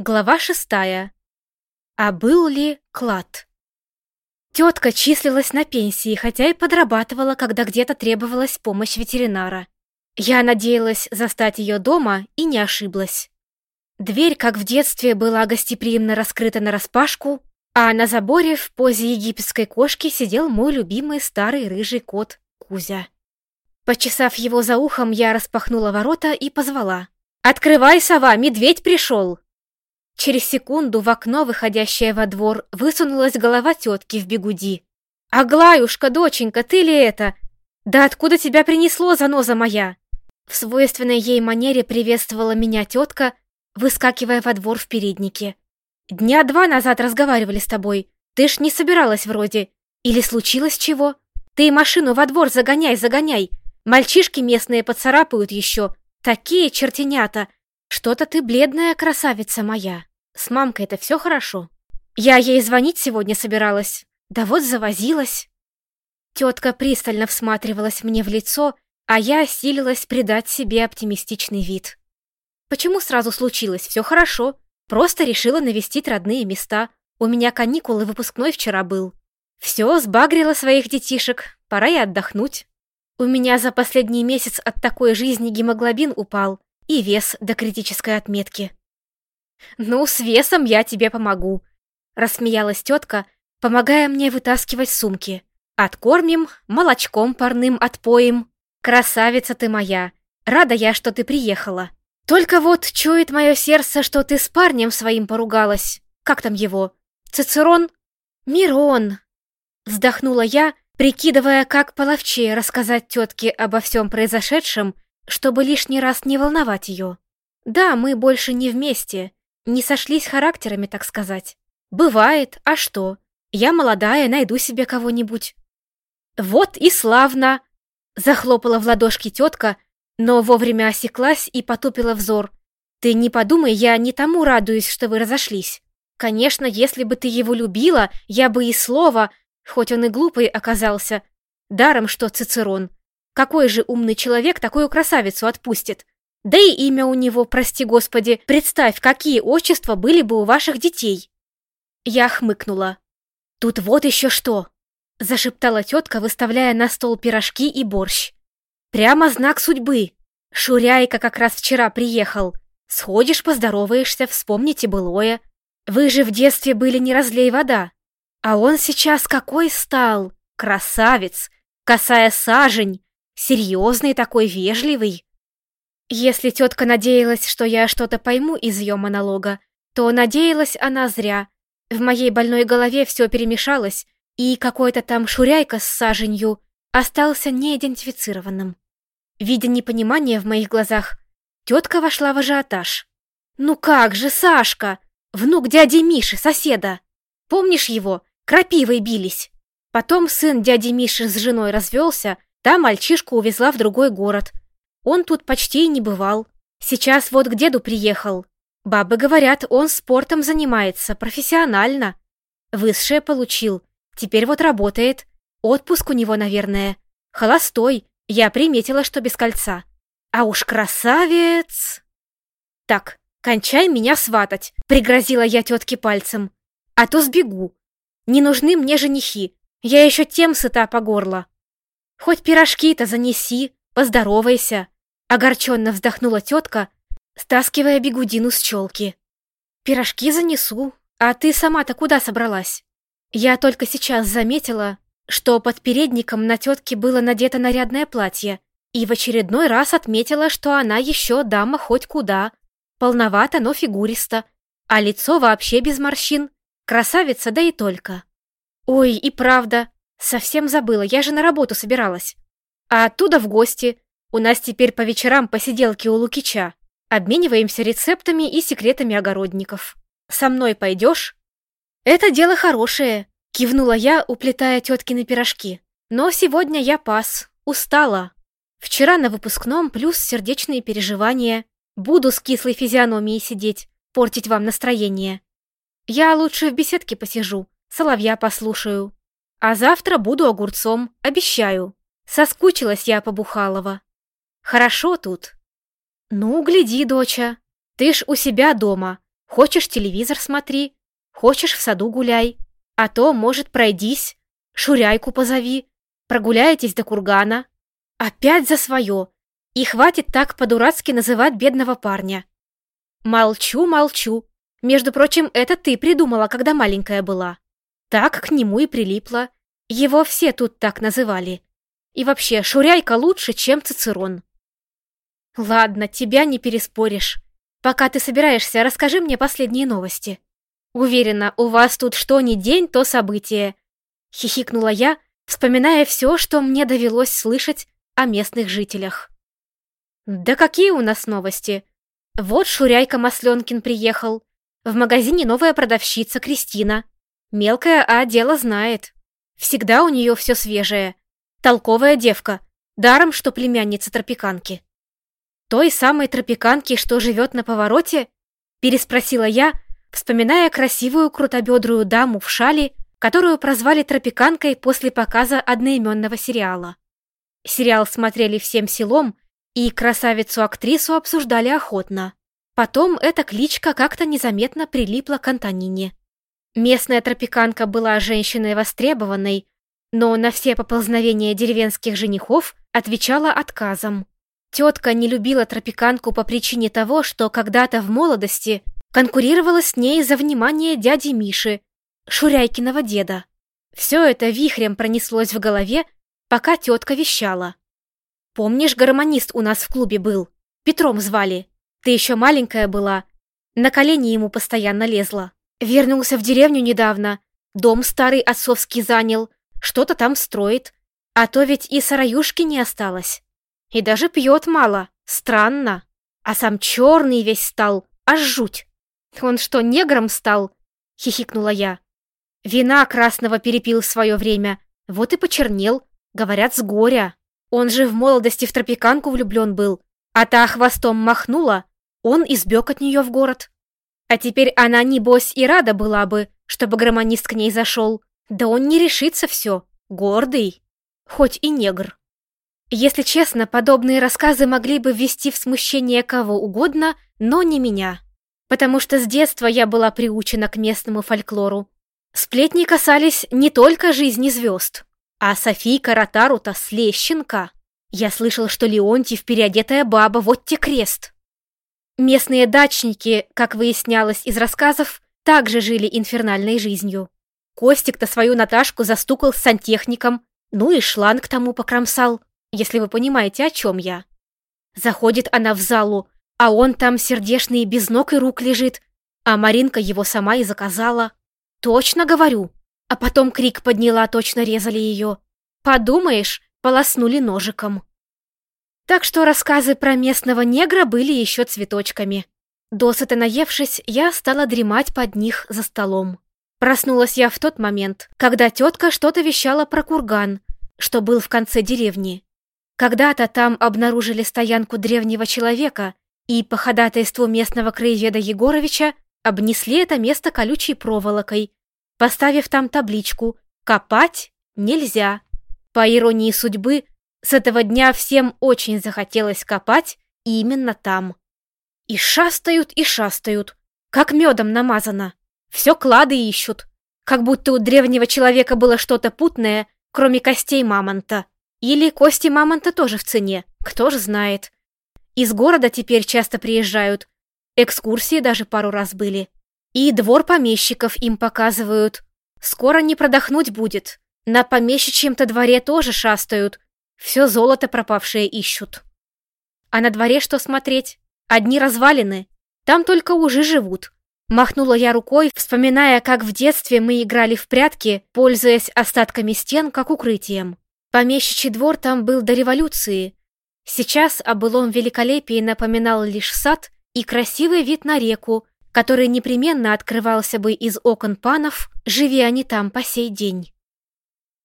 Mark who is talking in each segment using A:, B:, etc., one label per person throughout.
A: Глава шестая. А был ли клад? Тетка числилась на пенсии, хотя и подрабатывала, когда где-то требовалась помощь ветеринара. Я надеялась застать ее дома и не ошиблась. Дверь, как в детстве, была гостеприимно раскрыта нараспашку, а на заборе в позе египетской кошки сидел мой любимый старый рыжий кот Кузя. Почесав его за ухом, я распахнула ворота и позвала. «Открывай, сова, медведь пришел!» Через секунду в окно, выходящее во двор, высунулась голова тетки в бегуди. «Аглаюшка, доченька, ты ли это? Да откуда тебя принесло, заноза моя?» В свойственной ей манере приветствовала меня тетка, выскакивая во двор в переднике. «Дня два назад разговаривали с тобой. Ты ж не собиралась вроде. Или случилось чего? Ты машину во двор загоняй, загоняй. Мальчишки местные поцарапают еще. Такие чертенята. Что-то ты бледная красавица моя». С мамкой это все хорошо? Я ей звонить сегодня собиралась. Да вот завозилась. Тетка пристально всматривалась мне в лицо, а я осилилась придать себе оптимистичный вид. Почему сразу случилось? Все хорошо. Просто решила навестить родные места. У меня каникулы, выпускной вчера был. Все, сбагрила своих детишек. Пора и отдохнуть. У меня за последний месяц от такой жизни гемоглобин упал и вес до критической отметки. «Ну, с весом я тебе помогу», — рассмеялась тетка, помогая мне вытаскивать сумки. «Откормим, молочком парным отпоим. Красавица ты моя! Рада я, что ты приехала. Только вот чует мое сердце, что ты с парнем своим поругалась. Как там его? Цицерон? Мирон!» Вздохнула я, прикидывая, как половчее рассказать тетке обо всем произошедшем, чтобы лишний раз не волновать ее. «Да, мы больше не вместе, не сошлись характерами, так сказать. Бывает, а что? Я молодая, найду себе кого-нибудь. Вот и славно! Захлопала в ладошки тетка, но вовремя осеклась и потупила взор. Ты не подумай, я не тому радуюсь, что вы разошлись. Конечно, если бы ты его любила, я бы и слова, хоть он и глупый оказался. Даром, что Цицерон. Какой же умный человек такую красавицу отпустит? Да и имя у него, прости господи, представь, какие отчества были бы у ваших детей. Я хмыкнула. Тут вот еще что, зашептала тетка, выставляя на стол пирожки и борщ. Прямо знак судьбы. Шуряйка как раз вчера приехал. Сходишь, поздороваешься, вспомните былое. Вы же в детстве были не разлей вода. А он сейчас какой стал? Красавец, косая сажень, серьезный такой, вежливый. Если тетка надеялась, что я что-то пойму из ее монолога, то надеялась она зря. В моей больной голове все перемешалось, и какой-то там шуряйка с саженью остался неидентифицированным. Видя непонимание в моих глазах, тетка вошла в ажиотаж. «Ну как же, Сашка! Внук дяди Миши, соседа! Помнишь его? Крапивой бились!» Потом сын дяди Миши с женой развелся, та мальчишку увезла в другой город – он тут почти не бывал. Сейчас вот к деду приехал. Бабы говорят, он спортом занимается, профессионально. Высшее получил. Теперь вот работает. Отпуск у него, наверное. Холостой. Я приметила, что без кольца. А уж красавец! Так, кончай меня сватать, пригрозила я тетке пальцем. А то сбегу. Не нужны мне женихи. Я еще тем сыта по горло. Хоть пирожки-то занеси, поздоровайся!» Огорченно вздохнула тетка, стаскивая бегудину с челки. «Пирожки занесу, а ты сама-то куда собралась?» Я только сейчас заметила, что под передником на тетке было надето нарядное платье, и в очередной раз отметила, что она еще дама хоть куда. Полновата, но фигуриста, а лицо вообще без морщин. Красавица, да и только. Ой, и правда, совсем забыла, я же на работу собиралась а оттуда в гости. У нас теперь по вечерам посиделки у Лукича. Обмениваемся рецептами и секретами огородников. Со мной пойдешь?» «Это дело хорошее», — кивнула я, уплетая теткины пирожки. «Но сегодня я пас, устала. Вчера на выпускном плюс сердечные переживания. Буду с кислой физиономией сидеть, портить вам настроение. Я лучше в беседке посижу, соловья послушаю. А завтра буду огурцом, обещаю». Соскучилась я по Бухалова. Хорошо тут. Ну, гляди, доча, ты ж у себя дома. Хочешь телевизор смотри, хочешь в саду гуляй, а то, может, пройдись, шуряйку позови, прогуляетесь до кургана. Опять за свое. И хватит так по-дурацки называть бедного парня. Молчу, молчу. Между прочим, это ты придумала, когда маленькая была. Так к нему и прилипла. Его все тут так называли. И вообще, Шуряйка лучше, чем Цицерон. Ладно, тебя не переспоришь. Пока ты собираешься, расскажи мне последние новости. Уверена, у вас тут что ни день, то событие. Хихикнула я, вспоминая все, что мне довелось слышать о местных жителях. Да какие у нас новости? Вот Шуряйка Масленкин приехал. В магазине новая продавщица Кристина. Мелкая, а дело знает. Всегда у нее все свежее. Толковая девка. Даром, что племянница тропиканки. Той самой тропиканки, что живет на повороте? Переспросила я, вспоминая красивую крутобедрую даму в шале, которую прозвали тропиканкой после показа одноименного сериала. Сериал смотрели всем селом, и красавицу-актрису обсуждали охотно. Потом эта кличка как-то незаметно прилипла к Антонине. Местная тропиканка была женщиной востребованной, но на все поползновения деревенских женихов отвечала отказом. Тетка не любила тропиканку по причине того, что когда-то в молодости конкурировала с ней за внимание дяди Миши, Шуряйкиного деда. Все это вихрем пронеслось в голове, пока тетка вещала. «Помнишь, гармонист у нас в клубе был? Петром звали. Ты еще маленькая была. На колени ему постоянно лезла. Вернулся в деревню недавно. Дом старый отцовский занял. Что-то там строит. А то ведь и сараюшки не осталось. И даже пьет мало. Странно. А сам черный весь стал. Аж жуть. Он что, негром стал? Хихикнула я. Вина красного перепил в свое время. Вот и почернел. Говорят, с горя. Он же в молодости в тропиканку влюблен был. А та хвостом махнула. Он избег от нее в город. А теперь она, небось, и рада была бы, чтобы громонист к ней зашел. Да он не решится все. Гордый. Хоть и негр. Если честно, подобные рассказы могли бы ввести в смущение кого угодно, но не меня. Потому что с детства я была приучена к местному фольклору. Сплетни касались не только жизни звезд, а Софийка Ротару-то слещенка. Я слышал, что Леонтьев переодетая баба, вот те крест. Местные дачники, как выяснялось из рассказов, также жили инфернальной жизнью. Костик-то свою Наташку застукал с сантехником, ну и шланг тому покромсал, если вы понимаете, о чем я. Заходит она в залу, а он там сердешный без ног и рук лежит, а Маринка его сама и заказала. Точно говорю. А потом крик подняла, точно резали ее. Подумаешь, полоснули ножиком. Так что рассказы про местного негра были еще цветочками. Досыта наевшись, я стала дремать под них за столом. Проснулась я в тот момент, когда тетка что-то вещала про курган, что был в конце деревни. Когда-то там обнаружили стоянку древнего человека, и по ходатайству местного краеведа Егоровича обнесли это место колючей проволокой, поставив там табличку «Копать нельзя». По иронии судьбы, с этого дня всем очень захотелось копать именно там. И шастают, и шастают, как медом намазано. Все клады ищут, как будто у древнего человека было что-то путное, кроме костей мамонта. Или кости мамонта тоже в цене, кто же знает. Из города теперь часто приезжают, экскурсии даже пару раз были. И двор помещиков им показывают. Скоро не продохнуть будет. На помещичьем-то дворе тоже шастают, все золото пропавшее ищут. А на дворе что смотреть? Одни развалины. Там только ужи живут. Махнула я рукой, вспоминая, как в детстве мы играли в прятки, пользуясь остатками стен как укрытием. Помещичий двор там был до революции. Сейчас о былом великолепии напоминал лишь сад и красивый вид на реку, который непременно открывался бы из окон панов, живи они там по сей день.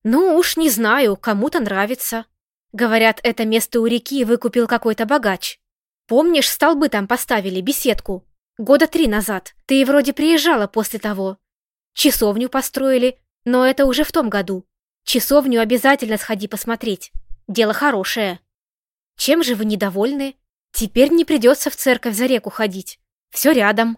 A: Ну уж не знаю, кому-то нравится. Говорят, это место у реки выкупил какой-то богач. Помнишь, столбы там поставили, беседку? Года три назад. Ты вроде приезжала после того. Часовню построили, но это уже в том году. Часовню обязательно сходи посмотреть. Дело хорошее. Чем же вы недовольны? Теперь не придется в церковь за реку ходить. Все рядом.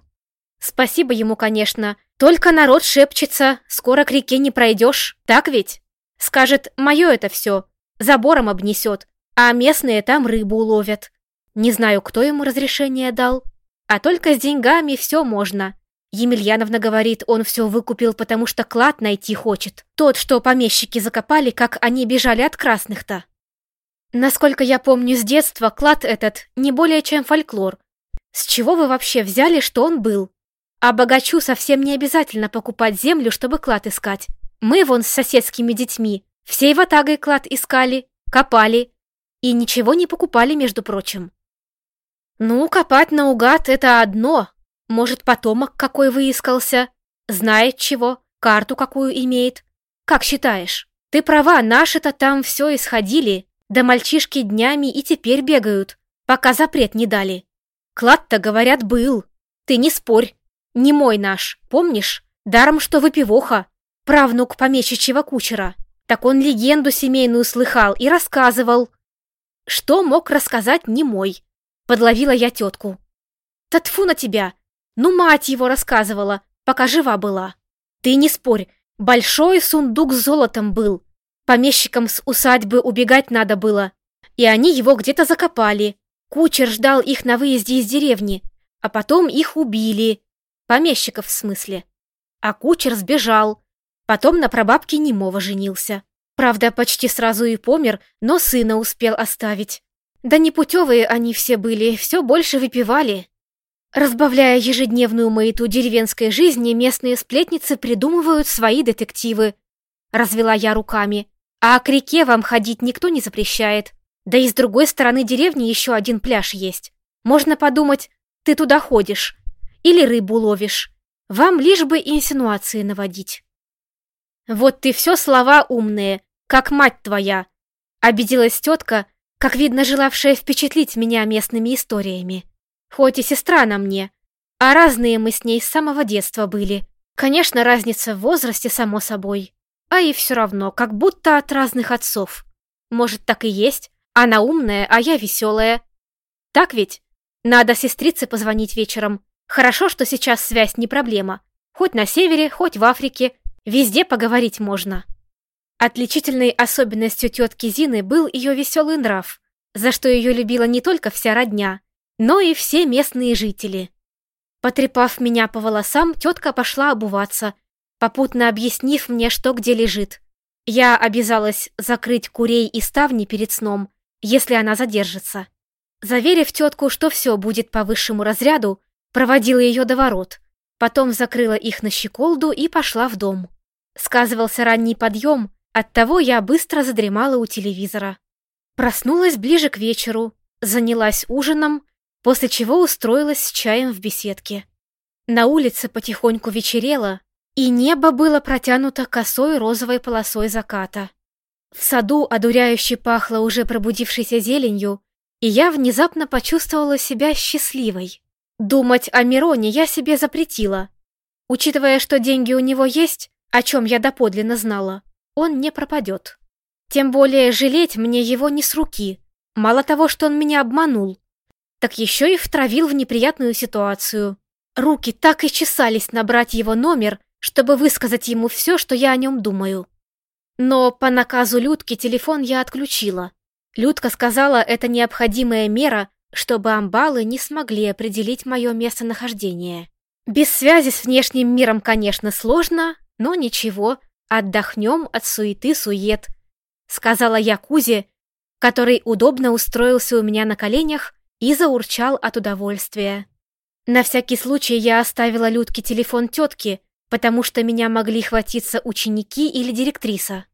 A: Спасибо ему, конечно. Только народ шепчется, скоро к реке не пройдешь, так ведь? Скажет, мое это все, забором обнесет, а местные там рыбу ловят. Не знаю, кто ему разрешение дал, а только с деньгами все можно. Емельяновна говорит, он все выкупил, потому что клад найти хочет. Тот, что помещики закопали, как они бежали от красных-то. Насколько я помню с детства, клад этот не более чем фольклор. С чего вы вообще взяли, что он был? А богачу совсем не обязательно покупать землю, чтобы клад искать. Мы вон с соседскими детьми всей ватагой клад искали, копали и ничего не покупали, между прочим. Ну, копать наугад — это одно. Может, потомок какой выискался, знает чего, карту какую имеет. Как считаешь? Ты права, наши-то там все исходили, да мальчишки днями и теперь бегают, пока запрет не дали. Клад-то, говорят, был. Ты не спорь. Не мой наш, помнишь? Даром, что выпивоха. Правнук помещичьего кучера. Так он легенду семейную слыхал и рассказывал. Что мог рассказать не мой? Подловила я тетку. Татфу на тебя! Ну, мать его рассказывала, пока жива была. Ты не спорь, большой сундук с золотом был. Помещикам с усадьбы убегать надо было, и они его где-то закопали. Кучер ждал их на выезде из деревни, а потом их убили. Помещиков в смысле. А кучер сбежал. Потом на прабабке немого женился. Правда, почти сразу и помер, но сына успел оставить. Да непутевые они все были, все больше выпивали. Разбавляя ежедневную маяту деревенской жизни, местные сплетницы придумывают свои детективы. Развела я руками. А к реке вам ходить никто не запрещает. Да и с другой стороны деревни еще один пляж есть. Можно подумать, ты туда ходишь. Или рыбу ловишь. Вам лишь бы инсинуации наводить. Вот ты все слова умные, как мать твоя. Обиделась тетка, как видно, желавшая впечатлить меня местными историями. Хоть и сестра на мне, а разные мы с ней с самого детства были. Конечно, разница в возрасте, само собой. А и все равно, как будто от разных отцов. Может, так и есть. Она умная, а я веселая. Так ведь? Надо сестрице позвонить вечером. Хорошо, что сейчас связь не проблема. Хоть на севере, хоть в Африке. Везде поговорить можно. Отличительной особенностью тетки Зины был ее веселый нрав, за что ее любила не только вся родня, но и все местные жители. Потрепав меня по волосам, тетка пошла обуваться попутно объяснив мне, что где лежит. Я обязалась закрыть курей и ставни перед сном, если она задержится. Заверив тетку, что все будет по высшему разряду, проводила ее до ворот, потом закрыла их на щеколду и пошла в дом. Сказывался ранний подъем, оттого я быстро задремала у телевизора. Проснулась ближе к вечеру, занялась ужином, после чего устроилась с чаем в беседке. На улице потихоньку вечерело, и небо было протянуто косой розовой полосой заката. В саду одуряюще пахло уже пробудившейся зеленью, и я внезапно почувствовала себя счастливой. Думать о Мироне я себе запретила. Учитывая, что деньги у него есть, о чем я доподлинно знала, он не пропадет. Тем более жалеть мне его не с руки. Мало того, что он меня обманул, так еще и втравил в неприятную ситуацию. Руки так и чесались набрать его номер чтобы высказать ему все, что я о нем думаю. Но по наказу Людки телефон я отключила. Людка сказала, это необходимая мера, чтобы амбалы не смогли определить мое местонахождение. Без связи с внешним миром, конечно, сложно, но ничего, отдохнем от суеты-сует, сказала я Кузе, который удобно устроился у меня на коленях и заурчал от удовольствия. На всякий случай я оставила Людке телефон тетки, потому что меня могли хватиться ученики или директриса.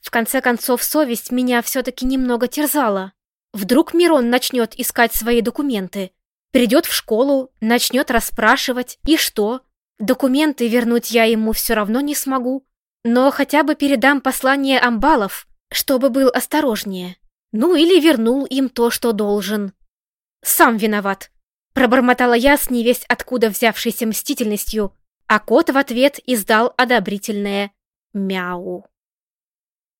A: В конце концов, совесть меня все-таки немного терзала. Вдруг Мирон начнет искать свои документы, придет в школу, начнет расспрашивать, и что? Документы вернуть я ему все равно не смогу, но хотя бы передам послание амбалов, чтобы был осторожнее. Ну или вернул им то, что должен. Сам виноват. Пробормотала я с невесть откуда взявшейся мстительностью, а кот в ответ издал одобрительное «мяу».